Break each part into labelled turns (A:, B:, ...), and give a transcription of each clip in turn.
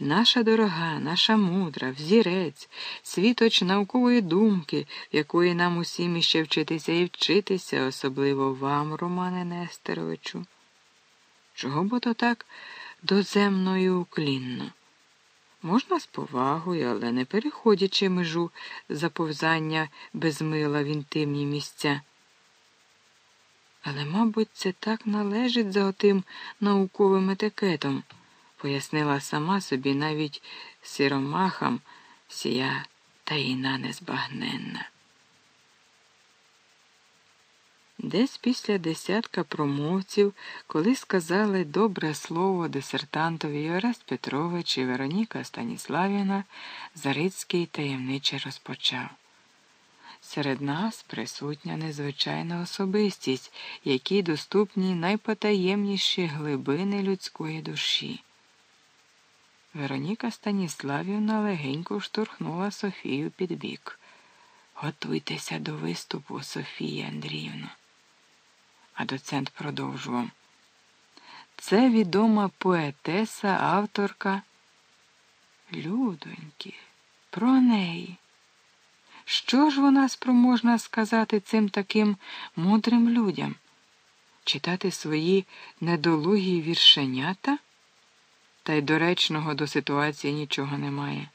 A: наша дорога, наша мудра, взірець, світоч наукової думки, якої нам усім іще вчитися і вчитися, особливо вам, Романе Нестеровичу. Чого бо то так доземно і уклінно? Можна з повагою, але не переходячи межу заповзання без мила в інтимні місця. Але, мабуть, це так належить за отим науковим етикетом, пояснила сама собі навіть сиромахам сія таїна незбагненна. Десь після десятка промовців, коли сказали добре слово дисертантові Орест Петрович і Вероніка Станіславівна, Зарицький таємниче розпочав. Серед нас присутня незвичайна особистість, якій доступні найпотаємніші глибини людської душі. Вероніка Станіславівна легенько штурхнула Софію під бік. Готуйтеся до виступу, Софія Андріївна. А доцент продовжував. Це відома поетеса, авторка. Людоньки, про неї. Що ж вона спроможна сказати цим таким мудрим людям? Читати свої недолугі віршенята? Та й доречного до ситуації нічого немає.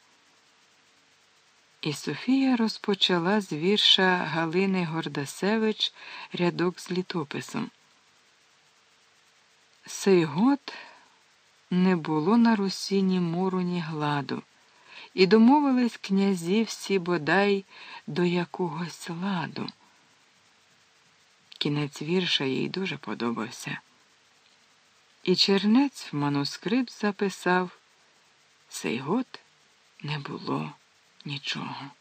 A: І Софія розпочала з вірша Галини Гордасевич рядок з літописом. Сей год не було на Русі ні муру, ні гладу і домовились князі всі бодай до якогось ладу. Кінець вірша їй дуже подобався. І чернець в манускрипт записав сей год не було нічого.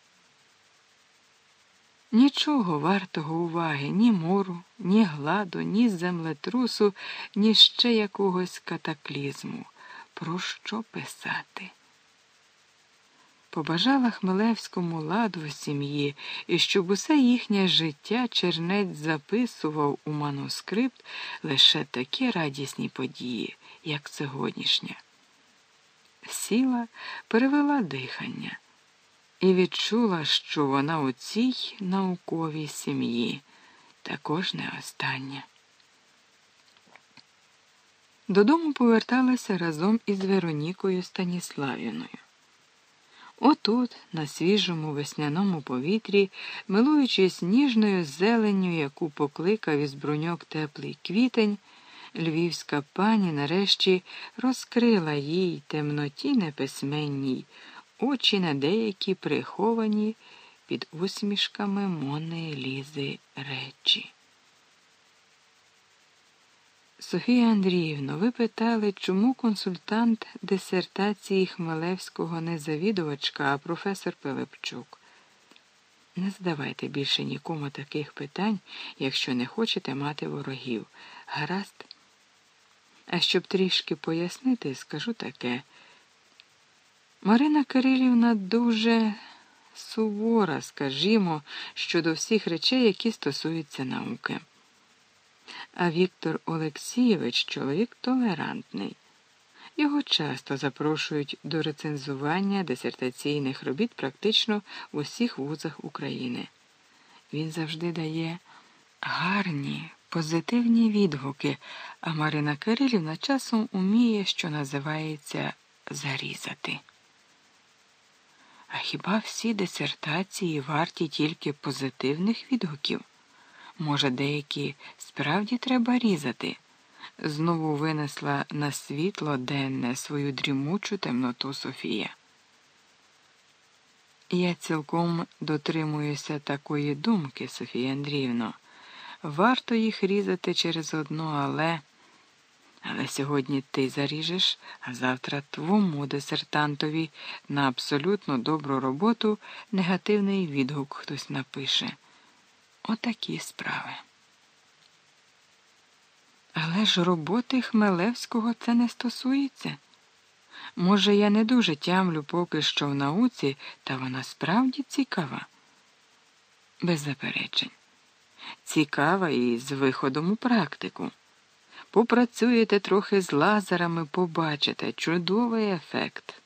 A: Нічого вартого уваги, ні мору, ні гладу, ні землетрусу, ні ще якогось катаклізму. Про що писати? Побажала Хмелевському ладу сім'ї, і щоб усе їхнє життя чернець записував у манускрипт лише такі радісні події, як сьогоднішня. Сіла, перевела дихання і відчула, що вона у цій науковій сім'ї також не остання. Додому поверталася разом із Веронікою Станіславівною. Отут, на свіжому весняному повітрі, милуючись ніжною зеленню, яку покликав із бруньок теплий квітень, львівська пані нарешті розкрила їй темноті неписьменній, очі на деякі приховані під усмішками Мони Лізи речі. Софія Андріївна, ви питали, чому консультант дисертації Хмелевського не завідувачка, а професор Пилипчук. Не задавайте більше нікому таких питань, якщо не хочете мати ворогів. Гаразд? А щоб трішки пояснити, скажу таке. Марина Кирилівна дуже сувора, скажімо, щодо всіх речей, які стосуються науки. А Віктор Олексійович чоловік толерантний. Його часто запрошують до рецензування дисертаційних робіт практично в усіх вузах України. Він завжди дає гарні, позитивні відгуки, а Марина Кирилівна часом уміє, що називається зарізати. А хіба всі дисертації варті тільки позитивних відгуків? Може, деякі справді треба різати? Знову винесла на світло денне свою дрімучу темноту Софія. Я цілком дотримуюся такої думки, Софія Андріївно. Варто їх різати через одно, але. Але сьогодні ти заріжеш, а завтра твому дисертантові на абсолютно добру роботу негативний відгук хтось напише. Отакі справи. Але ж роботи Хмелевського це не стосується. Може, я не дуже тямлю поки що в науці, та вона справді цікава. Без заперечень. Цікава і з виходом у практику. Попрацюєте трохи з лазерами, побачите чудовий ефект.